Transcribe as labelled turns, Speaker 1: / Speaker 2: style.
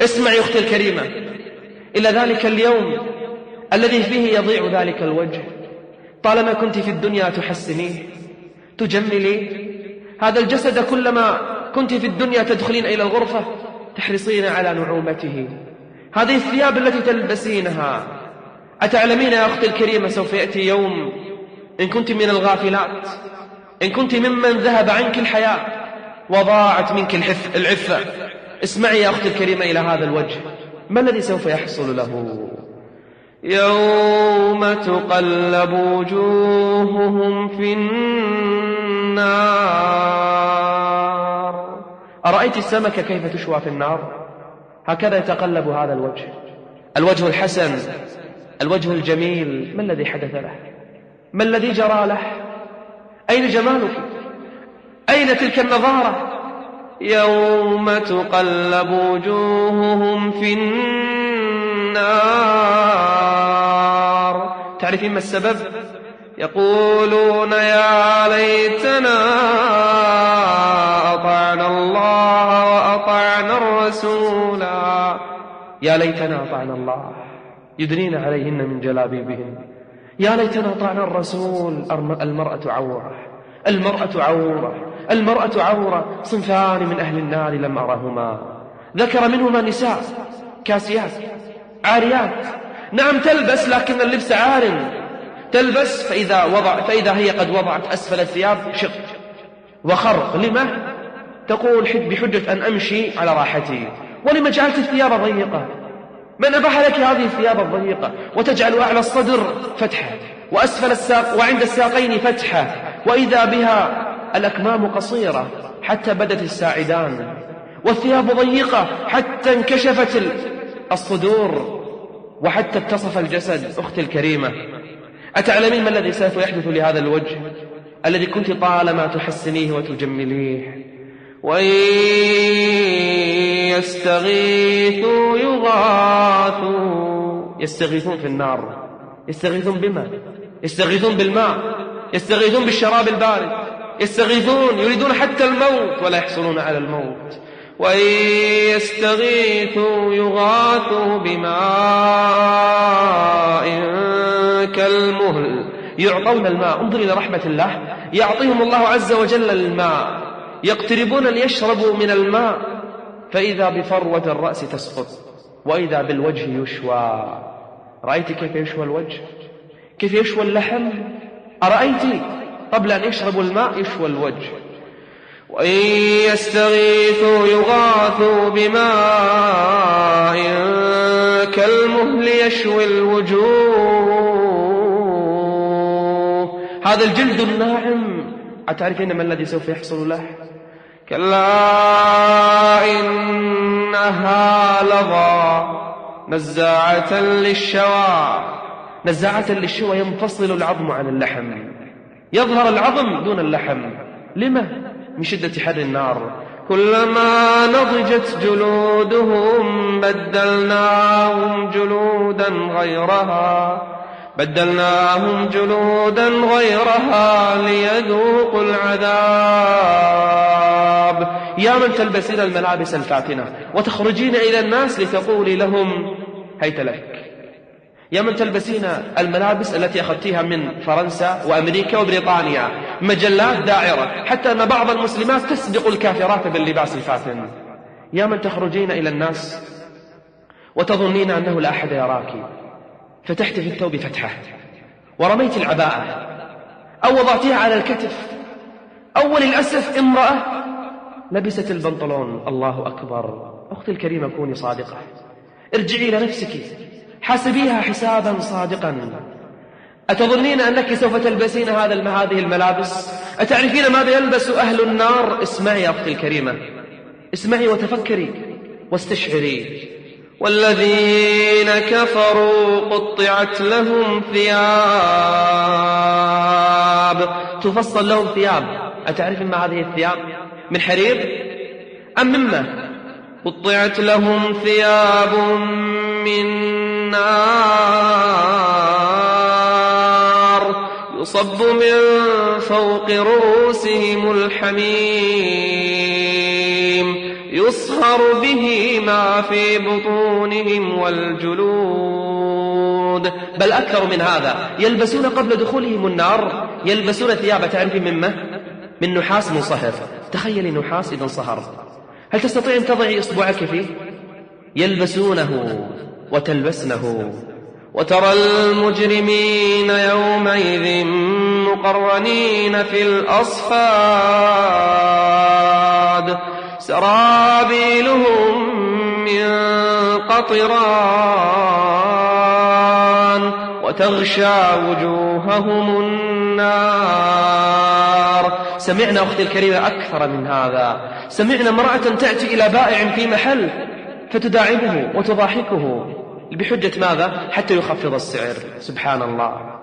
Speaker 1: اسمعي أختي الكريمة إلى ذلك اليوم الذي فيه يضيع ذلك الوجه. طالما كنت في الدنيا تحسنيه تجملي هذا الجسد كلما كنت في الدنيا تدخلين إلى الغرفة تحرصين على نعومته. هذه الثياب التي تلبسينها أتعلمين يا أختي الكريمة سوف يأتي يوم إن كنت من الغافلات إن كنت ممن ذهب عنك الحياة وضاعت منك العفة. اسمعي يا أختي الكريمة إلى هذا الوجه. ما الذي سوف يحصل له؟ يوم تقلب وجوههم في النار. أرأيت السمكة كيف تشوى في النار؟ هكذا يتقلب هذا الوجه. الوجه الحسن الوجه الجميل ما الذي حدث له؟ ما الذي جرى له؟ أين جمالك؟ أين تلك النظارة؟ يوم تقلب وجوههم في النار. تعرفين ما السبب؟ يقولون يا ليتنا أطعنا الله وأطعنا الرسولا. يا ليتنا أطعنا الله. يدنين عليهن من جلابيبهن. يا ليتنا أطعنا الرسول. المرأة عورة. المرأة عورة. المرأة عورة صنفان من أهل النار لم أرهما ذكر منهما نساء كاسيات عاريات. نعم تلبس لكن اللبس عار. تلبس فإذا, وضع فإذا هي قد وضعت أسفل الثياب شق. وخرق. لما؟ تقول بحجة أن أمشي على راحتي. ولما جعلت الثياب ضيقة؟ من أباح لك هذه الثياب الضيقة؟ وتجعل أعلى الصدر فتحة وأسفل الساق وعند الساقين فتحة. وإذا بها الأكمام قصيرة حتى بدت الساعدان والثياب ضيقة حتى انكشفت الصدور وحتى اتصف الجسد أختي الكريمة. أتعلمين ما الذي سوف يحدث لهذا الوجه؟ الذي كنت طالما تحسنيه وتجمليه. وإن يستغيثوا يغاثوا. يستغيثون في النار. يستغيثون بما؟ يستغيثون بالماء. يستغيثون بالشراب البارد. يستغيثون يريدون حتى الموت ولا يحصلون على الموت. وإن يستغيثوا يغاثوا بماء كالمهل. يعطون الماء انظر إلى رحمة الله. يعطيهم الله عز وجل الماء. يقتربون ليشربوا من الماء. فإذا بفروة الرأس تسقط وإذا بالوجه يشوى. رأيت كيف يشوى الوجه؟ كيف يشوى اللحم؟ أرأيت؟ قبل أن يشربوا الماء يشوى الوجه. وإن يستغيثوا يغاثوا بماء كالمهل يشوي الوجوه. هذا الجلد الناعم. أتعرفين ما الذي سوف يحصل له؟ كلا إنها لظى نزاعة للشوى. نزاعة للشوى ينفصل العظم عن اللحم. يظهر العظم دون اللحم. لما؟ من شدة حر النار. كلما نضجت جلودهم بدلناهم جلودا غيرها. بدلناهم جلودا غيرها ليذوقوا العذاب. يا من تلبسين الملابس الفاتنة وتخرجين إلى الناس لتقولي لهم هيت لك. يا من تلبسين الملابس التي أخذتيها من فرنسا وأمريكا وبريطانيا. مجلات داعرة حتى أن بعض المسلمات تسبق الكافرات باللباس الفاتن. يا من تخرجين إلى الناس وتظنين أنه لا أحد يراك. فتحت في الثوب فتحة. ورميت العباءة أو وضعتها على الكتف. أو للأسف امرأة لبست البنطلون. الله أكبر. أختي الكريمة كوني صادقة. ارجعي إلى نفسك. حاسبيها حسابا صادقا. أتظنين أنك سوف تلبسين هذا هذه الملابس؟ أتعرفين ماذا يلبس أهل النار؟ اسمعي يا أختي الكريمة. اسمعي وتفكري واستشعري. والذين كفروا قطعت لهم ثياب. تفصل لهم ثياب. أتعرف ما هذه الثياب؟ من حرير أم مما؟ قطعت لهم ثياب من نار يصب من فوق رؤوسهم الحميم يصهر به ما في بطونهم والجلود. بل أكثر من هذا يلبسون قبل دخولهم النار يلبسون ثياب تعرفين مما من نحاس منصهر. تخيلي نحاس إذا انصهر. هل تستطيع أن تضعي إصبعك فيه؟ يلبسونه وتلبسنه. وترى المجرمين يومئذ مقرنين في الأصفاد. سرابيلهم من قطران. وتغشى وجوههم النار. سمعنا أختي الكريمة أكثر من هذا. سمعنا امرأة تأتي إلى بائع في محل فتداعبه وتضاحكه. بحجة ماذا؟ حتى يخفض السعر. سبحان الله.